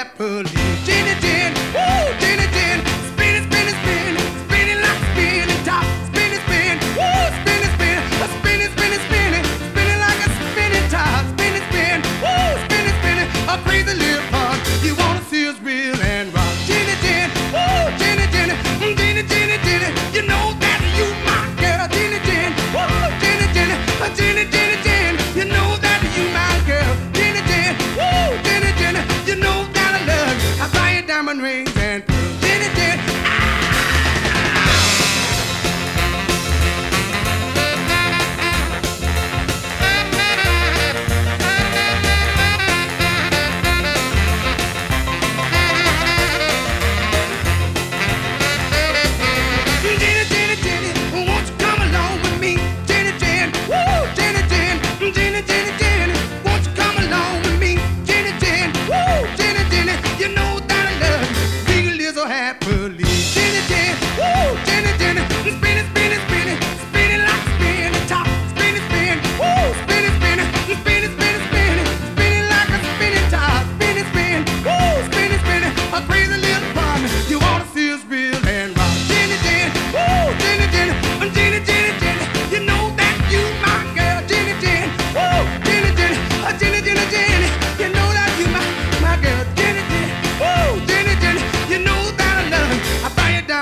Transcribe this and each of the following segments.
happily diamond rings and pearls.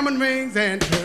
diamond rings and